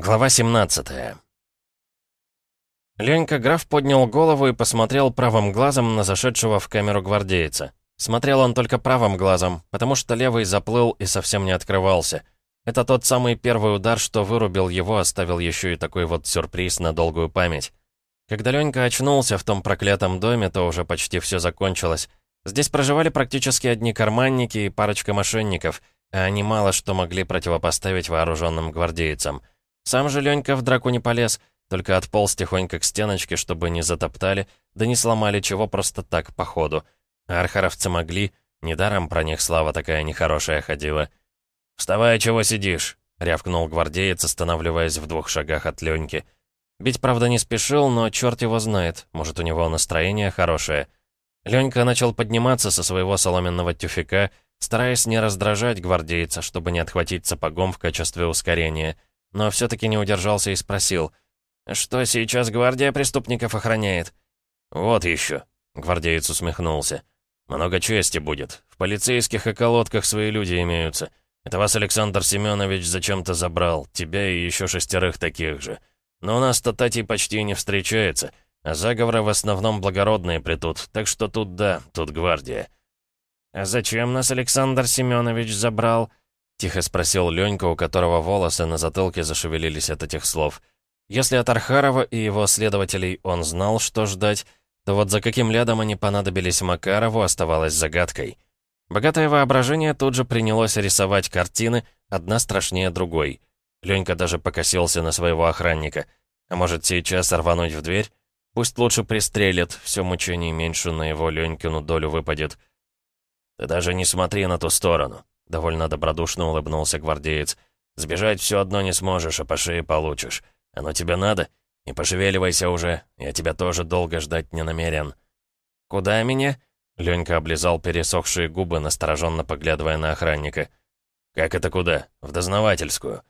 Глава 17 Ленька граф поднял голову и посмотрел правым глазом на зашедшего в камеру гвардейца. Смотрел он только правым глазом, потому что левый заплыл и совсем не открывался. Это тот самый первый удар, что вырубил его, оставил еще и такой вот сюрприз на долгую память. Когда Ленька очнулся в том проклятом доме, то уже почти все закончилось. Здесь проживали практически одни карманники и парочка мошенников, а они мало что могли противопоставить вооруженным гвардейцам — сам же Ленька в драку не полез, только отполз тихонько к стеночке, чтобы не затоптали, да не сломали чего просто так, по ходу. А архаровцы могли, недаром про них слава такая нехорошая ходила. «Вставай, чего сидишь?» — рявкнул гвардеец, останавливаясь в двух шагах от Леньки. Бить, правда, не спешил, но черт его знает, может, у него настроение хорошее. Ленька начал подниматься со своего соломенного тюфика, стараясь не раздражать гвардейца, чтобы не отхватить сапогом в качестве ускорения — но все-таки не удержался и спросил. «Что сейчас гвардия преступников охраняет?» «Вот еще», — гвардеец усмехнулся. «Много чести будет. В полицейских околотках свои люди имеются. Это вас Александр Семенович зачем-то забрал, тебя и еще шестерых таких же. Но у нас тататий почти не встречается, а заговоры в основном благородные плетут, так что тут да, тут гвардия». «А зачем нас Александр Семенович забрал?» Тихо спросил Ленька, у которого волосы на затылке зашевелились от этих слов. Если от Архарова и его следователей он знал, что ждать, то вот за каким лядом они понадобились Макарову, оставалось загадкой. Богатое воображение тут же принялось рисовать картины, одна страшнее другой. Ленька даже покосился на своего охранника. А может, сейчас рвануть в дверь? Пусть лучше пристрелят, все мучений меньше на его Ленькину долю выпадет. «Ты даже не смотри на ту сторону», Довольно добродушно улыбнулся гвардеец. «Сбежать все одно не сможешь, а по шее получишь. Оно тебе надо? Не пошевеливайся уже, я тебя тоже долго ждать не намерен». «Куда меня?» Ленька облизал пересохшие губы, настороженно поглядывая на охранника. «Как это куда? В дознавательскую».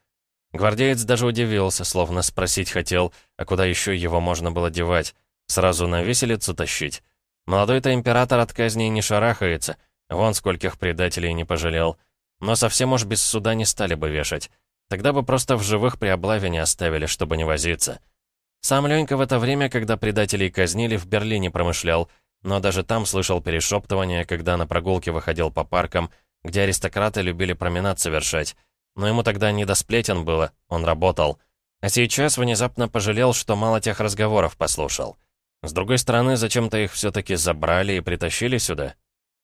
Гвардеец даже удивился, словно спросить хотел, а куда еще его можно было девать? Сразу на виселицу тащить? Молодой-то император от казней не шарахается, вон скольких предателей не пожалел. Но совсем уж без суда не стали бы вешать. Тогда бы просто в живых при облаве не оставили, чтобы не возиться. Сам Ленька в это время, когда предателей казнили, в Берлине промышлял, но даже там слышал перешептывания, когда на прогулке выходил по паркам, где аристократы любили променад совершать. Но ему тогда не до сплетен было, он работал. А сейчас внезапно пожалел, что мало тех разговоров послушал. С другой стороны, зачем-то их все-таки забрали и притащили сюда.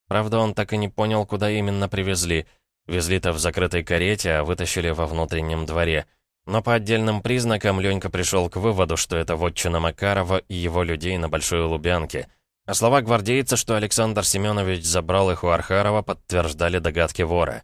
Правда, он так и не понял, куда именно привезли — Везли-то в закрытой карете, а вытащили во внутреннем дворе. Но по отдельным признакам Ленька пришел к выводу, что это вотчина Макарова и его людей на Большой Лубянке. А слова гвардейца, что Александр Семенович забрал их у Архарова, подтверждали догадки вора.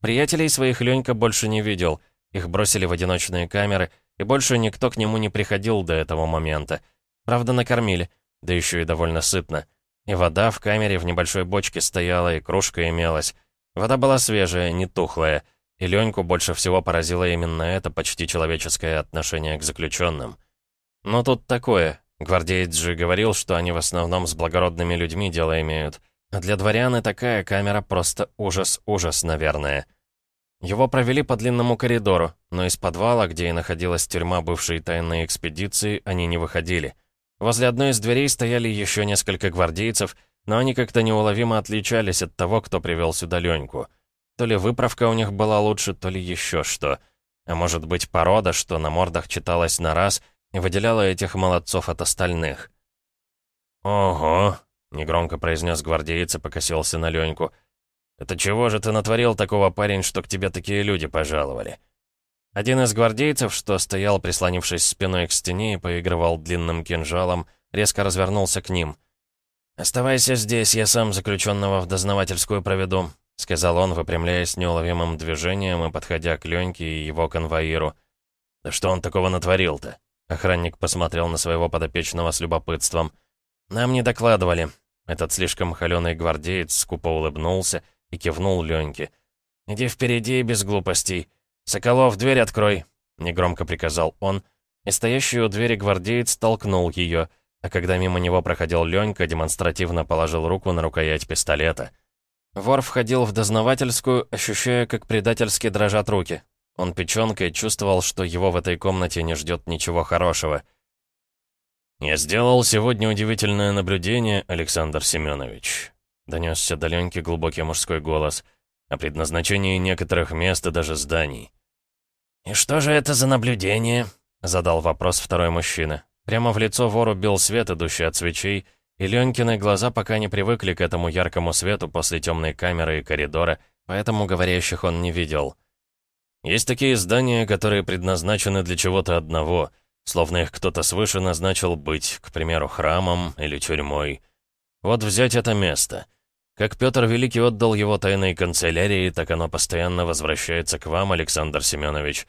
Приятелей своих Ленька больше не видел. Их бросили в одиночные камеры, и больше никто к нему не приходил до этого момента. Правда, накормили, да еще и довольно сытно. И вода в камере в небольшой бочке стояла, и кружка имелась. Вода была свежая, не тухлая, и Леньку больше всего поразило именно это почти человеческое отношение к заключенным. Но тут такое. Гвардеец же говорил, что они в основном с благородными людьми дело имеют. А для дворян и такая камера просто ужас-ужас, наверное. Его провели по длинному коридору, но из подвала, где и находилась тюрьма бывшей тайной экспедиции, они не выходили. Возле одной из дверей стояли еще несколько гвардейцев, но они как-то неуловимо отличались от того, кто привел сюда Леньку. То ли выправка у них была лучше, то ли еще что. А может быть, порода, что на мордах читалась на раз и выделяла этих молодцов от остальных. «Ого!» — негромко произнес гвардеец и покосился на Леньку. «Это чего же ты натворил такого, парень, что к тебе такие люди пожаловали?» Один из гвардейцев, что стоял, прислонившись спиной к стене и поигрывал длинным кинжалом, резко развернулся к ним. «Оставайся здесь, я сам заключенного в дознавательскую проведу», — сказал он, выпрямляясь неуловимым движением и подходя к Леньке и его конвоиру. «Да что он такого натворил-то?» Охранник посмотрел на своего подопечного с любопытством. «Нам не докладывали». Этот слишком холеный гвардеец скупо улыбнулся и кивнул Леньке. «Иди впереди без глупостей. Соколов, дверь открой!» Негромко приказал он, и стоящий у двери гвардеец толкнул ее — а когда мимо него проходил Ленька, демонстративно положил руку на рукоять пистолета. Вор входил в дознавательскую, ощущая, как предательски дрожат руки. Он печенкой чувствовал, что его в этой комнате не ждет ничего хорошего. «Я сделал сегодня удивительное наблюдение, Александр Семенович», — донесся до Леньки глубокий мужской голос, «о предназначении некоторых мест и даже зданий». «И что же это за наблюдение?» — задал вопрос второй мужчина. Прямо в лицо вору бил свет, идущий от свечей, и Ленькины глаза пока не привыкли к этому яркому свету после темной камеры и коридора, поэтому говорящих он не видел. Есть такие здания, которые предназначены для чего-то одного, словно их кто-то свыше назначил быть, к примеру, храмом или тюрьмой. Вот взять это место. Как Петр Великий отдал его тайной канцелярии, так оно постоянно возвращается к вам, Александр Семенович.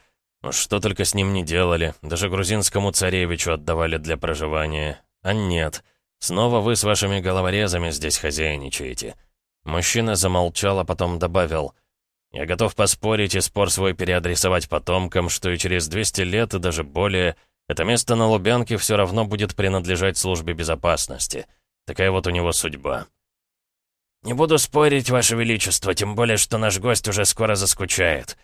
Что только с ним не делали, даже грузинскому царевичу отдавали для проживания. А нет, снова вы с вашими головорезами здесь хозяйничаете. Мужчина замолчал, а потом добавил — я готов поспорить и спор свой переадресовать потомкам, что и через 200 лет и даже более это место на Лубянке все равно будет принадлежать службе безопасности. Такая вот у него судьба. «Не буду спорить, Ваше Величество, тем более, что наш гость уже скоро заскучает».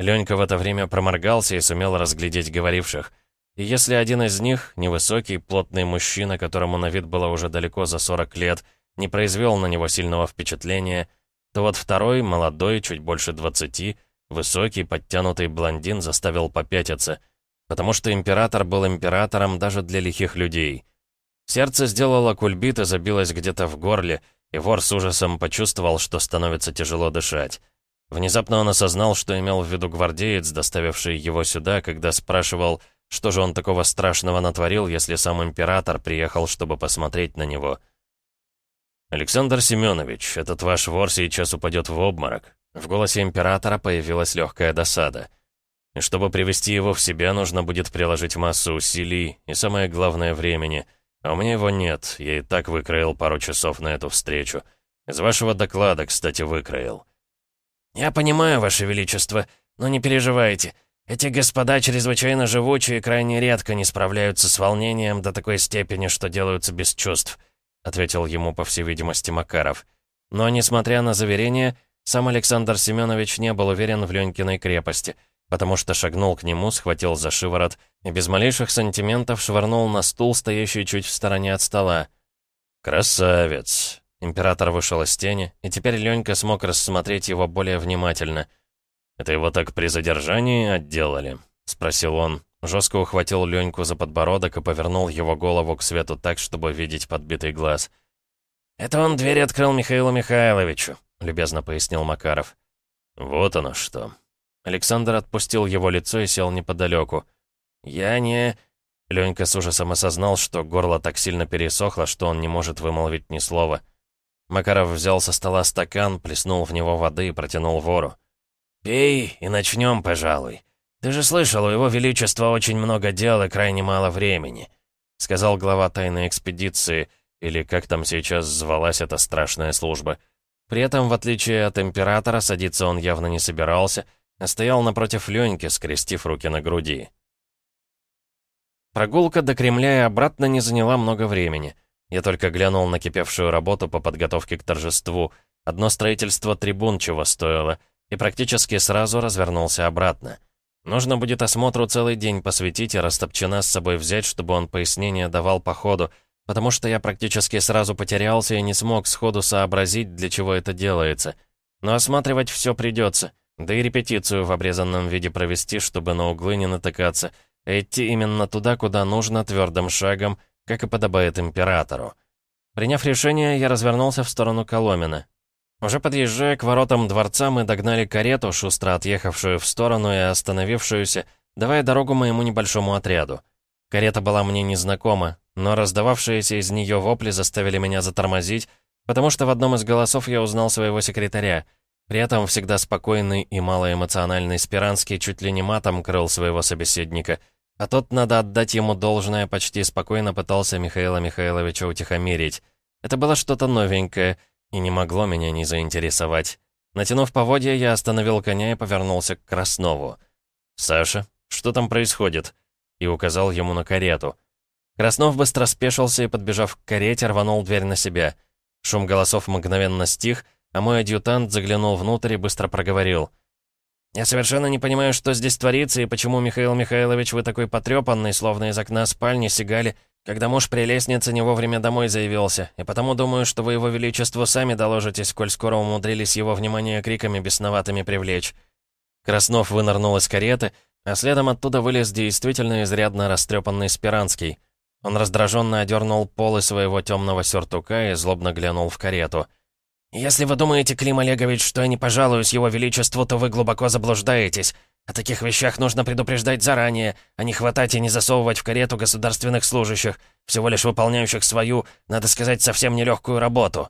Ленька в это время проморгался и сумел разглядеть говоривших. И если один из них, невысокий, плотный мужчина, которому на вид было уже далеко за 40 лет, не произвел на него сильного впечатления — то вот второй, молодой, чуть больше двадцати, высокий, подтянутый блондин заставил попятиться, потому что император был императором даже для лихих людей. Сердце сделало кульбит и забилось где-то в горле, и вор с ужасом почувствовал, что становится тяжело дышать. Внезапно он осознал, что имел в виду гвардеец, доставивший его сюда, когда спрашивал, что же он такого страшного натворил, если сам император приехал, чтобы посмотреть на него — «Александр Семенович, этот ваш вор сейчас упадет в обморок». В голосе императора появилась легкая досада. «И чтобы привести его в себя, нужно будет приложить массу усилий и, самое главное, времени. А у меня его нет, я и так выкроил пару часов на эту встречу. Из вашего доклада, кстати, выкроил». «Я понимаю, ваше величество, но не переживайте. Эти господа чрезвычайно живучие и крайне редко не справляются с волнением до такой степени, что делаются без чувств». — ответил ему, по всей видимости, Макаров. Но, несмотря на заверение, сам Александр Семенович не был уверен в Ленькиной крепости, потому что шагнул к нему, схватил за шиворот и без малейших сантиментов швырнул на стул, стоящий чуть в стороне от стола. «Красавец!» Император вышел из тени, и теперь Ленька смог рассмотреть его более внимательно. «Это его так при задержании отделали?» — спросил он. Жестко ухватил Леньку за подбородок и повернул его голову к свету так, чтобы видеть подбитый глаз. «Это он дверь открыл Михаилу Михайловичу», — любезно пояснил Макаров. «Вот оно что». Александр отпустил его лицо и сел неподалеку. «Я не...» Ленька с ужасом осознал, что горло так сильно пересохло, что он не может вымолвить ни слова. Макаров взял со стола стакан, плеснул в него воды и протянул вору. «Пей и начнем, пожалуй. «Ты же слышал, у его величества очень много дел и крайне мало времени», сказал глава тайной экспедиции, или как там сейчас звалась эта страшная служба. При этом, в отличие от императора, садиться он явно не собирался, а стоял напротив Леньки, скрестив руки на груди. Прогулка до Кремля и обратно не заняла много времени. Я только глянул на кипевшую работу по подготовке к торжеству. Одно строительство трибун чего стоило, и практически сразу развернулся обратно. Нужно будет осмотру целый день посвятить и Растопчина с собой взять, чтобы он пояснение давал по ходу, потому что я практически сразу потерялся и не смог сходу сообразить, для чего это делается. Но осматривать все придется, да и репетицию в обрезанном виде провести, чтобы на углы не натыкаться, а идти именно туда, куда нужно, твердым шагом, как и подобает императору. Приняв решение, я развернулся в сторону Коломина. Уже подъезжая к воротам дворца, мы догнали карету, шустро отъехавшую в сторону и остановившуюся, давая дорогу моему небольшому отряду. Карета была мне незнакома, но раздававшиеся из нее вопли заставили меня затормозить, потому что в одном из голосов я узнал своего секретаря. При этом всегда спокойный и малоэмоциональный Спиранский чуть ли не матом крыл своего собеседника, а тот, надо отдать ему должное, почти спокойно пытался Михаила Михайловича утихомирить. Это было что-то новенькое — и не могло меня не заинтересовать. Натянув поводья, я остановил коня и повернулся к Краснову. «Саша, что там происходит?» И указал ему на карету. Краснов быстро спешился и, подбежав к карете, рванул дверь на себя. Шум голосов мгновенно стих, а мой адъютант заглянул внутрь и быстро проговорил. Я совершенно не понимаю, что здесь творится и почему, Михаил Михайлович, вы такой потрепанный, словно из окна спальни сигали, когда муж при лестнице не вовремя домой заявился, и потому думаю, что вы его величеству сами доложитесь, коль скоро умудрились его внимание криками бесноватыми привлечь». Краснов вынырнул из кареты, а следом оттуда вылез действительно изрядно растрепанный Спиранский. Он раздраженно одернул полы своего темного сюртука и злобно глянул в карету — «Если вы думаете, Клим Олегович, что я не пожалуюсь его величеству, то вы глубоко заблуждаетесь. О таких вещах нужно предупреждать заранее, а не хватать и не засовывать в карету государственных служащих, всего лишь выполняющих свою, надо сказать, совсем нелегкую работу».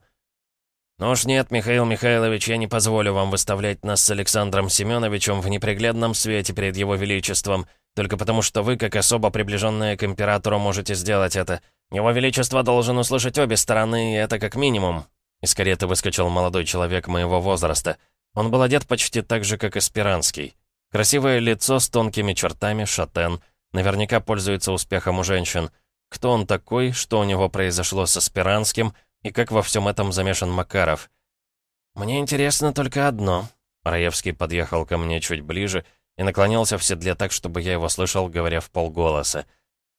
«Ну уж нет, Михаил Михайлович, я не позволю вам выставлять нас с Александром Семеновичем в неприглядном свете перед его величеством, только потому что вы, как особо приближенная к императору, можете сделать это. Его величество должен услышать обе стороны, и это как минимум. Из кареты выскочил молодой человек моего возраста. Он был одет почти так же, как и Спиранский. Красивое лицо с тонкими чертами, шатен. Наверняка пользуется успехом у женщин. Кто он такой, что у него произошло со Спиранским, и как во всем этом замешан Макаров? «Мне интересно только одно». Раевский подъехал ко мне чуть ближе и наклонился в седле так, чтобы я его слышал, говоря в полголоса.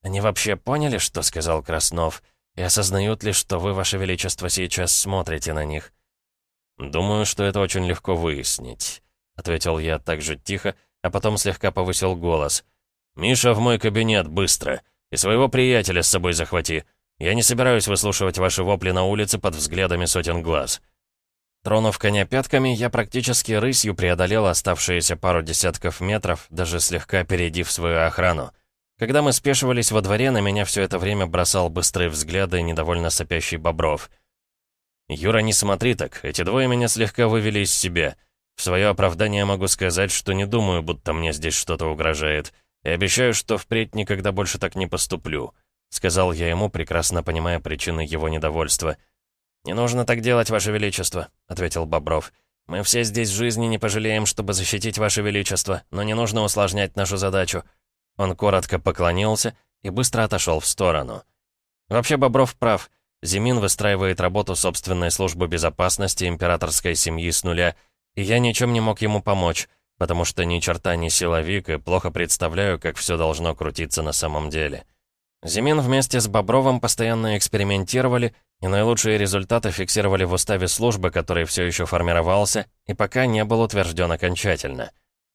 «Они вообще поняли, что сказал Краснов?» И осознают ли, что вы, Ваше Величество, сейчас смотрите на них?» «Думаю, что это очень легко выяснить», — ответил я так же тихо, а потом слегка повысил голос. «Миша, в мой кабинет, быстро! И своего приятеля с собой захвати. Я не собираюсь выслушивать ваши вопли на улице под взглядами сотен глаз». Тронув коня пятками, я практически рысью преодолел оставшиеся пару десятков метров, даже слегка опередив свою охрану. Когда мы спешивались во дворе, на меня все это время бросал быстрые взгляды недовольно сопящий Бобров. «Юра, не смотри так, эти двое меня слегка вывели из себя. В свое оправдание могу сказать, что не думаю, будто мне здесь что-то угрожает, и обещаю, что впредь никогда больше так не поступлю», — сказал я ему, прекрасно понимая причины его недовольства. «Не нужно так делать, Ваше Величество», — ответил Бобров. «Мы все здесь жизни не пожалеем, чтобы защитить Ваше Величество, но не нужно усложнять нашу задачу». Он коротко поклонился и быстро отошел в сторону. Вообще Бобров прав. Зимин выстраивает работу собственной службы безопасности императорской семьи с нуля, и я ничем не мог ему помочь, потому что ни черта не силовик и плохо представляю, как все должно крутиться на самом деле. Зимин вместе с Бобровым постоянно экспериментировали, и наилучшие результаты фиксировали в уставе службы, который все еще формировался, и пока не был утвержден окончательно.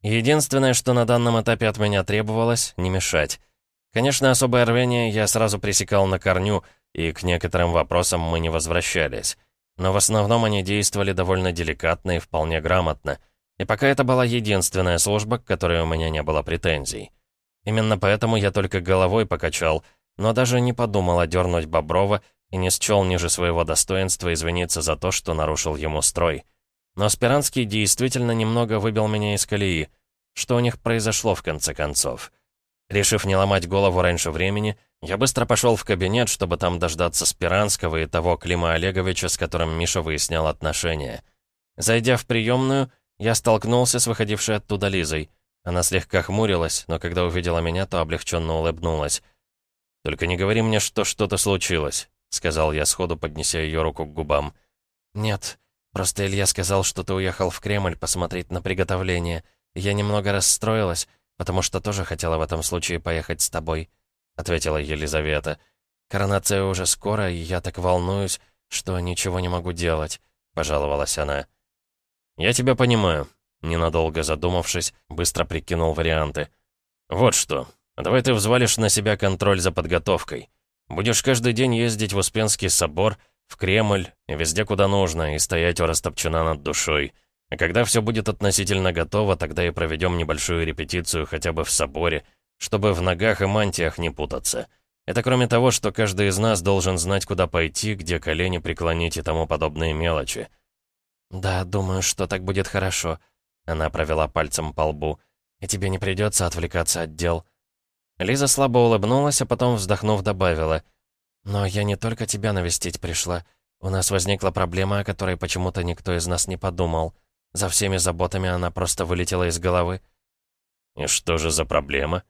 Единственное, что на данном этапе от меня требовалось — не мешать. Конечно, особое рвение я сразу пресекал на корню, и к некоторым вопросам мы не возвращались. Но в основном они действовали довольно деликатно и вполне грамотно. И пока это была единственная служба, к которой у меня не было претензий. Именно поэтому я только головой покачал, но даже не подумал одернуть Боброва и не счел ниже своего достоинства извиниться за то, что нарушил ему строй. Но Спиранский действительно немного выбил меня из колеи. Что у них произошло в конце концов? Решив не ломать голову раньше времени, я быстро пошел в кабинет, чтобы там дождаться Спиранского и того Клима Олеговича, с которым Миша выяснял отношения. Зайдя в приемную, я столкнулся с выходившей оттуда Лизой. Она слегка хмурилась, но когда увидела меня, то облегченно улыбнулась. «Только не говори мне, что что-то случилось», — сказал я сходу, поднеся ее руку к губам. «Нет, Просто Илья сказал, что ты уехал в Кремль посмотреть на приготовление. Я немного расстроилась, потому что тоже хотела в этом случае поехать с тобой», — ответила Елизавета. «Коронация уже скоро, и я так волнуюсь, что ничего не могу делать», — пожаловалась она. «Я тебя понимаю», — ненадолго задумавшись, быстро прикинул варианты. «Вот что, давай ты взвалишь на себя контроль за подготовкой. Будешь каждый день ездить в Успенский собор, в Кремль, везде, куда нужно, и стоять у растопчена над душой. А когда все будет относительно готово, тогда и проведем небольшую репетицию хотя бы в соборе, чтобы в ногах и мантиях не путаться. Это кроме того, что каждый из нас должен знать, куда пойти, где колени преклонить и тому подобные мелочи. «Да, думаю, что так будет хорошо», — она провела пальцем по лбу. «И тебе не придется отвлекаться от дел». Лиза слабо улыбнулась, а потом, вздохнув, добавила — «Но я не только тебя навестить пришла. У нас возникла проблема, о которой почему-то никто из нас не подумал. За всеми заботами она просто вылетела из головы». «И что же за проблема?»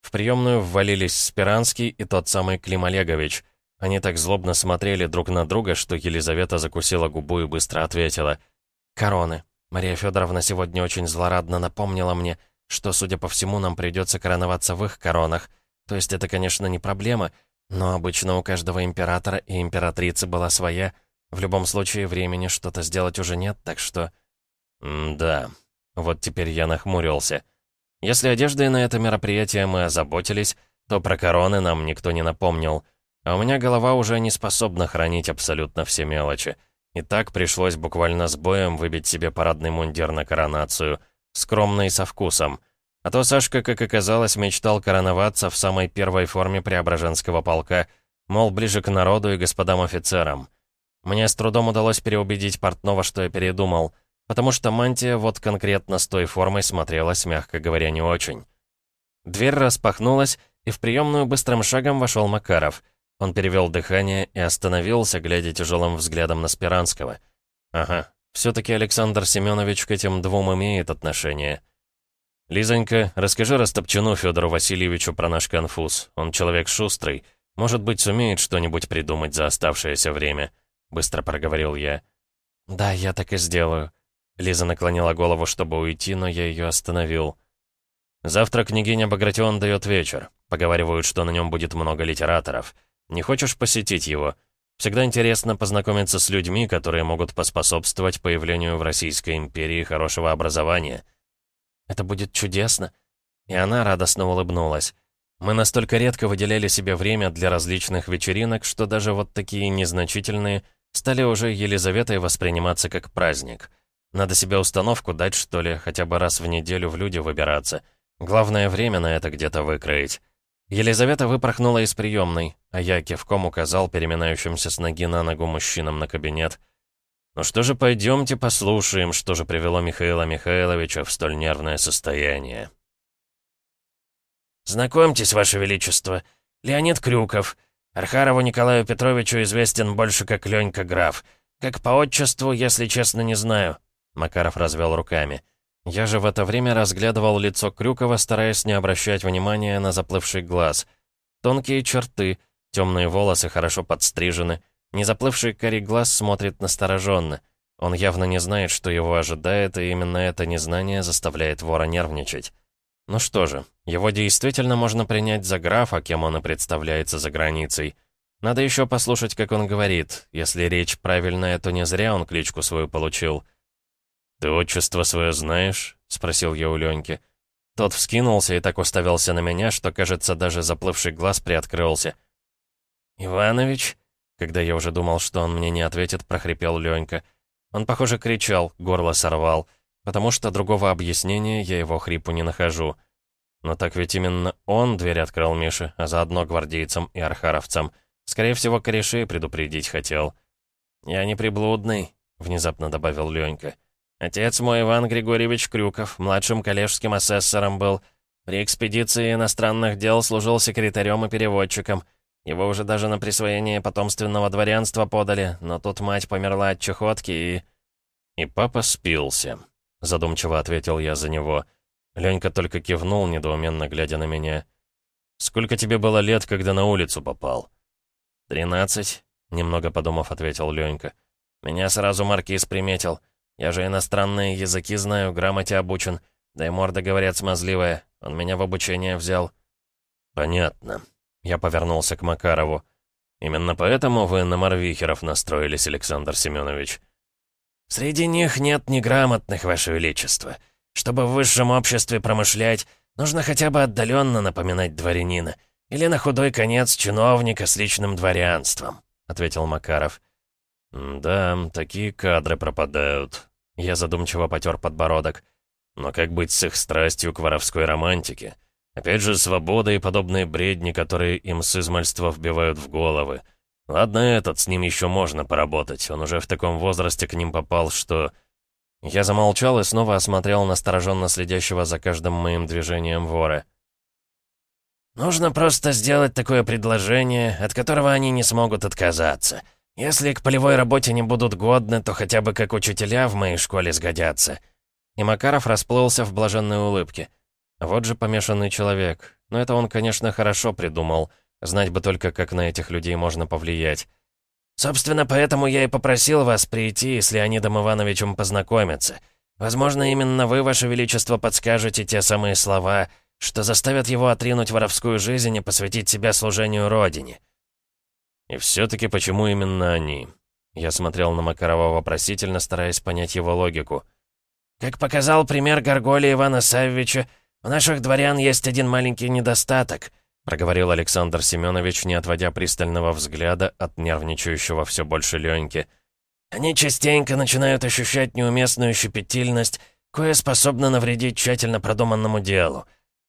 В приемную ввалились Спиранский и тот самый Клим Олегович. Они так злобно смотрели друг на друга, что Елизавета закусила губу и быстро ответила. «Короны. Мария Федоровна сегодня очень злорадно напомнила мне, что, судя по всему, нам придется короноваться в их коронах. То есть это, конечно, не проблема, но обычно у каждого императора и императрицы была своя. В любом случае, времени что-то сделать уже нет, так что... М да, вот теперь я нахмурился. Если одеждой на это мероприятие мы озаботились, то про короны нам никто не напомнил. А у меня голова уже не способна хранить абсолютно все мелочи. И так пришлось буквально с боем выбить себе парадный мундир на коронацию. Скромно и со вкусом. А то Сашка, как оказалось, мечтал короноваться в самой первой форме Преображенского полка, мол, ближе к народу и господам офицерам. Мне с трудом удалось переубедить портного, что я передумал — потому что мантия вот конкретно с той формой смотрелась, мягко говоря, не очень. Дверь распахнулась, и в приемную быстрым шагом вошел Макаров. Он перевел дыхание и остановился, глядя тяжелым взглядом на Спиранского. «Ага, все-таки Александр Семенович к этим двум имеет отношение». «Лизонька, расскажи Растопчину Федору Васильевичу про наш конфуз. Он человек шустрый. Может быть, сумеет что-нибудь придумать за оставшееся время», — быстро проговорил я. «Да, я так и сделаю», Лиза наклонила голову, чтобы уйти, но я ее остановил. «Завтра княгиня Багратион дает вечер. Поговаривают, что на нем будет много литераторов. Не хочешь посетить его? Всегда интересно познакомиться с людьми, которые могут поспособствовать появлению в Российской империи хорошего образования». «Это будет чудесно». И она радостно улыбнулась. Мы настолько редко выделяли себе время для различных вечеринок, что даже вот такие незначительные стали уже Елизаветой восприниматься как праздник — надо себе установку дать, что ли, хотя бы раз в неделю в люди выбираться. Главное, время на это где-то выкроить. Елизавета выпорхнула из приемной, а я кивком указал переминающимся с ноги на ногу мужчинам на кабинет. «Ну что же, пойдемте послушаем, что же привело Михаила Михайловича в столь нервное состояние». «Знакомьтесь, Ваше Величество, Леонид Крюков. Архарову Николаю Петровичу известен больше как Ленька Граф. Как по отчеству, если честно, не знаю. Макаров развел руками. Я же в это время разглядывал лицо Крюкова, стараясь не обращать внимания на заплывший глаз. Тонкие черты, темные волосы хорошо подстрижены, незаплывший карий глаз смотрит настороженно. Он явно не знает, что его ожидает, и именно это незнание заставляет вора нервничать. Ну что же, его действительно можно принять за графа, кем он и представляется за границей. Надо еще послушать, как он говорит. Если речь правильная, то не зря он кличку свою получил — «Ты отчество свое знаешь?» — спросил я у Леньки. Тот вскинулся и так уставился на меня, что, кажется, даже заплывший глаз приоткрылся. «Иванович?» Когда я уже думал, что он мне не ответит, прохрипел Ленька. Он, похоже, кричал, горло сорвал, потому что другого объяснения я его хрипу не нахожу. Но так ведь именно он дверь открыл Мише, а заодно гвардейцам и архаровцам. Скорее всего, корешей предупредить хотел. «Я не приблудный», — внезапно добавил Ленька. Отец мой Иван Григорьевич Крюков, младшим коллежским асессором был. При экспедиции иностранных дел служил секретарем и переводчиком. Его уже даже на присвоение потомственного дворянства подали, но тут мать померла от чехотки и... «И папа спился», — задумчиво ответил я за него. Ленька только кивнул, недоуменно глядя на меня. «Сколько тебе было лет, когда на улицу попал?» «Тринадцать», — немного подумав, ответил Ленька. «Меня сразу маркиз приметил». Я же иностранные языки знаю, грамоте обучен. Да и морда, говорят, смазливая. Он меня в обучение взял». «Понятно». Я повернулся к Макарову. «Именно поэтому вы на Марвихеров настроились, Александр Семенович?» «Среди них нет неграмотных, Ваше Величество. Чтобы в высшем обществе промышлять, нужно хотя бы отдаленно напоминать дворянина. Или на худой конец чиновника с личным дворянством», — ответил Макаров. «Да, такие кадры пропадают». Я задумчиво потер подбородок. Но как быть с их страстью к воровской романтике? Опять же, свобода и подобные бредни, которые им с измальства вбивают в головы. Ладно, этот, с ним еще можно поработать. Он уже в таком возрасте к ним попал, что... Я замолчал и снова осмотрел настороженно следящего за каждым моим движением вора. «Нужно просто сделать такое предложение, от которого они не смогут отказаться. Если к полевой работе не будут годны, то хотя бы как учителя в моей школе сгодятся». И Макаров расплылся в блаженной улыбке. Вот же помешанный человек. Но это он, конечно, хорошо придумал. Знать бы только, как на этих людей можно повлиять. «Собственно, поэтому я и попросил вас прийти с Леонидом Ивановичем познакомиться. Возможно, именно вы, Ваше Величество, подскажете те самые слова, что заставят его отринуть воровскую жизнь и посвятить себя служению Родине». «И все-таки почему именно они?» Я смотрел на Макарова вопросительно, стараясь понять его логику. «Как показал пример Горголи Ивана Саввича, у наших дворян есть один маленький недостаток», проговорил Александр Семенович, не отводя пристального взгляда от нервничающего все больше Леньки. «Они частенько начинают ощущать неуместную щепетильность, кое способна навредить тщательно продуманному делу.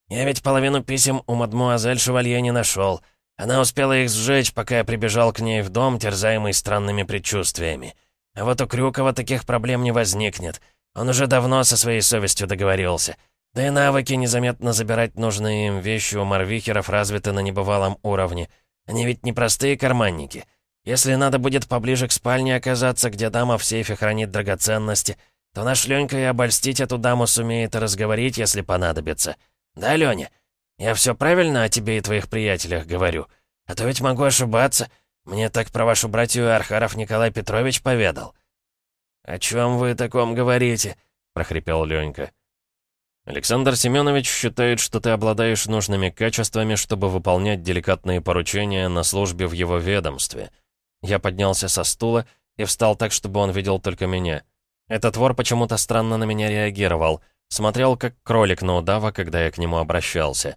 Я ведь половину писем у мадмуазель Шевалье не нашел. Она успела их сжечь, пока я прибежал к ней в дом, терзаемый странными предчувствиями. А вот у Крюкова таких проблем не возникнет. Он уже давно со своей совестью договорился. Да и навыки незаметно забирать нужные им вещи у Марвихеров развиты на небывалом уровне. Они ведь не простые карманники. Если надо будет поближе к спальне оказаться, где дама в сейфе хранит драгоценности, то наш Ленька и обольстить эту даму сумеет и разговорить, если понадобится. Да, Леня? Я все правильно о тебе и твоих приятелях говорю? А то ведь могу ошибаться. Мне так про вашу братью Архаров Николай Петрович поведал». «О чем вы таком говорите?» — прохрипел Ленька. «Александр Семенович считает, что ты обладаешь нужными качествами, чтобы выполнять деликатные поручения на службе в его ведомстве». Я поднялся со стула и встал так, чтобы он видел только меня. Этот вор почему-то странно на меня реагировал. Смотрел, как кролик на удава, когда я к нему обращался.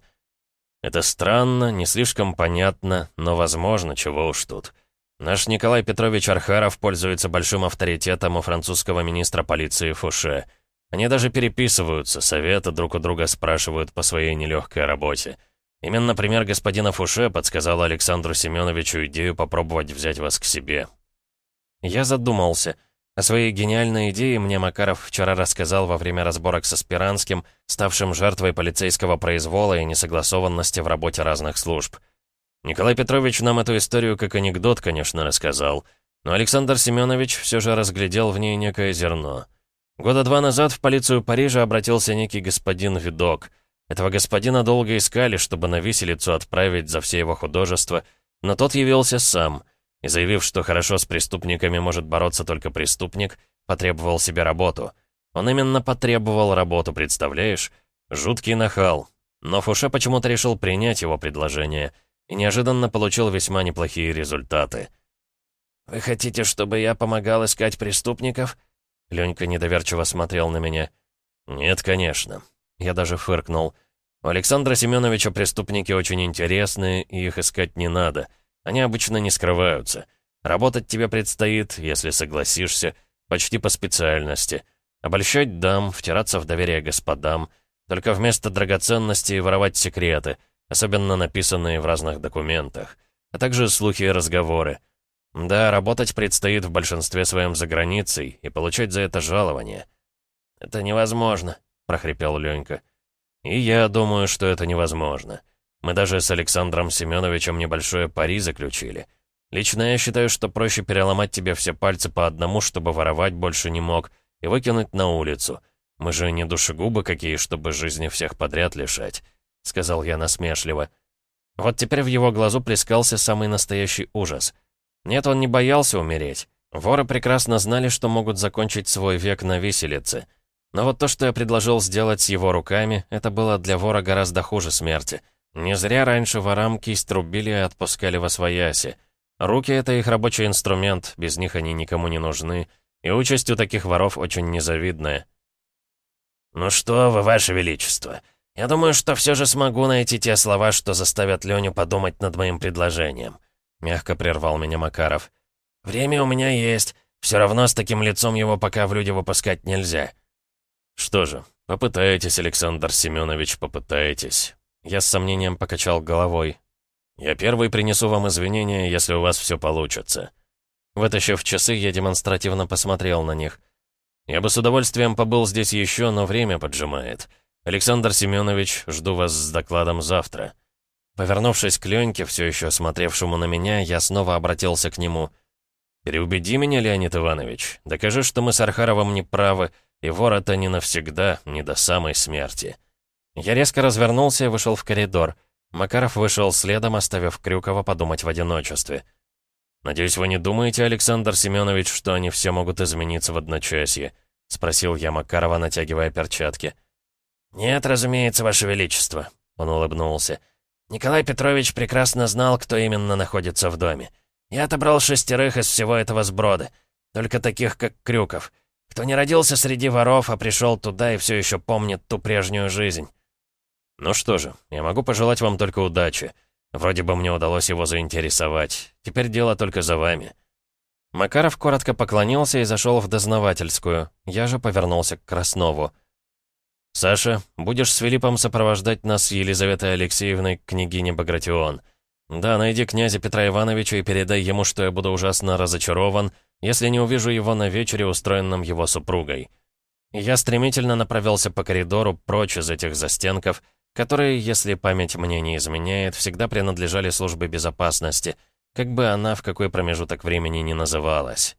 Это странно, не слишком понятно, но возможно, чего уж тут. Наш Николай Петрович Архаров пользуется большим авторитетом у французского министра полиции Фуше. Они даже переписываются, советы друг у друга спрашивают по своей нелегкой работе. Именно пример господина Фуше подсказал Александру Семеновичу идею попробовать взять вас к себе. Я задумался — о своей гениальной идее мне Макаров вчера рассказал во время разборок со Спиранским, ставшим жертвой полицейского произвола и несогласованности в работе разных служб. Николай Петрович нам эту историю как анекдот, конечно, рассказал, но Александр Семенович все же разглядел в ней некое зерно. Года два назад в полицию Парижа обратился некий господин Видок. Этого господина долго искали, чтобы на виселицу отправить за все его художества, но тот явился сам — и, заявив, что хорошо с преступниками может бороться только преступник, потребовал себе работу. Он именно потребовал работу, представляешь? Жуткий нахал. Но Фуше почему-то решил принять его предложение и неожиданно получил весьма неплохие результаты. «Вы хотите, чтобы я помогал искать преступников?» Ленька недоверчиво смотрел на меня. «Нет, конечно». Я даже фыркнул. У Александра Семеновича преступники очень интересные, и их искать не надо — они обычно не скрываются. Работать тебе предстоит, если согласишься, почти по специальности. Обольщать дам, втираться в доверие господам, только вместо драгоценностей воровать секреты, особенно написанные в разных документах, а также слухи и разговоры. Да, работать предстоит в большинстве своем за границей и получать за это жалование. «Это невозможно», — прохрипел Ленька. «И я думаю, что это невозможно. Мы даже с Александром Семеновичем небольшое пари заключили. Лично я считаю, что проще переломать тебе все пальцы по одному, чтобы воровать больше не мог, и выкинуть на улицу. Мы же не душегубы какие, чтобы жизни всех подряд лишать», — сказал я насмешливо. Вот теперь в его глазу плескался самый настоящий ужас. Нет, он не боялся умереть. Воры прекрасно знали, что могут закончить свой век на виселице. Но вот то, что я предложил сделать с его руками, это было для вора гораздо хуже смерти — не зря раньше ворам кисть рубили и отпускали во свояси. Руки — это их рабочий инструмент, без них они никому не нужны, и участь у таких воров очень незавидная. «Ну что вы, ваше величество, я думаю, что все же смогу найти те слова, что заставят Леню подумать над моим предложением», — мягко прервал меня Макаров. «Время у меня есть, все равно с таким лицом его пока в люди выпускать нельзя». «Что же, попытайтесь, Александр Семенович, попытайтесь». Я с сомнением покачал головой. «Я первый принесу вам извинения, если у вас все получится». Вытащив часы, я демонстративно посмотрел на них. «Я бы с удовольствием побыл здесь еще, но время поджимает. Александр Семенович, жду вас с докладом завтра». Повернувшись к Леньке, все еще смотревшему на меня, я снова обратился к нему. «Переубеди меня, Леонид Иванович. Докажи, что мы с Архаровым не правы, и вор это не навсегда, не до самой смерти». Я резко развернулся и вышел в коридор. Макаров вышел следом, оставив Крюкова подумать в одиночестве. «Надеюсь, вы не думаете, Александр Семенович, что они все могут измениться в одночасье?» — спросил я Макарова, натягивая перчатки. «Нет, разумеется, Ваше Величество», — он улыбнулся. «Николай Петрович прекрасно знал, кто именно находится в доме. Я отобрал шестерых из всего этого сброда, только таких, как Крюков, кто не родился среди воров, а пришел туда и все еще помнит ту прежнюю жизнь». «Ну что же, я могу пожелать вам только удачи. Вроде бы мне удалось его заинтересовать. Теперь дело только за вами». Макаров коротко поклонился и зашел в дознавательскую. Я же повернулся к Краснову. «Саша, будешь с Филиппом сопровождать нас с Елизаветой Алексеевной к Багратион. Да, найди князя Петра Ивановича и передай ему, что я буду ужасно разочарован, если не увижу его на вечере, устроенном его супругой». Я стремительно направился по коридору прочь из этих застенков, которые, если память мне не изменяет, всегда принадлежали службе безопасности, как бы она в какой промежуток времени ни называлась.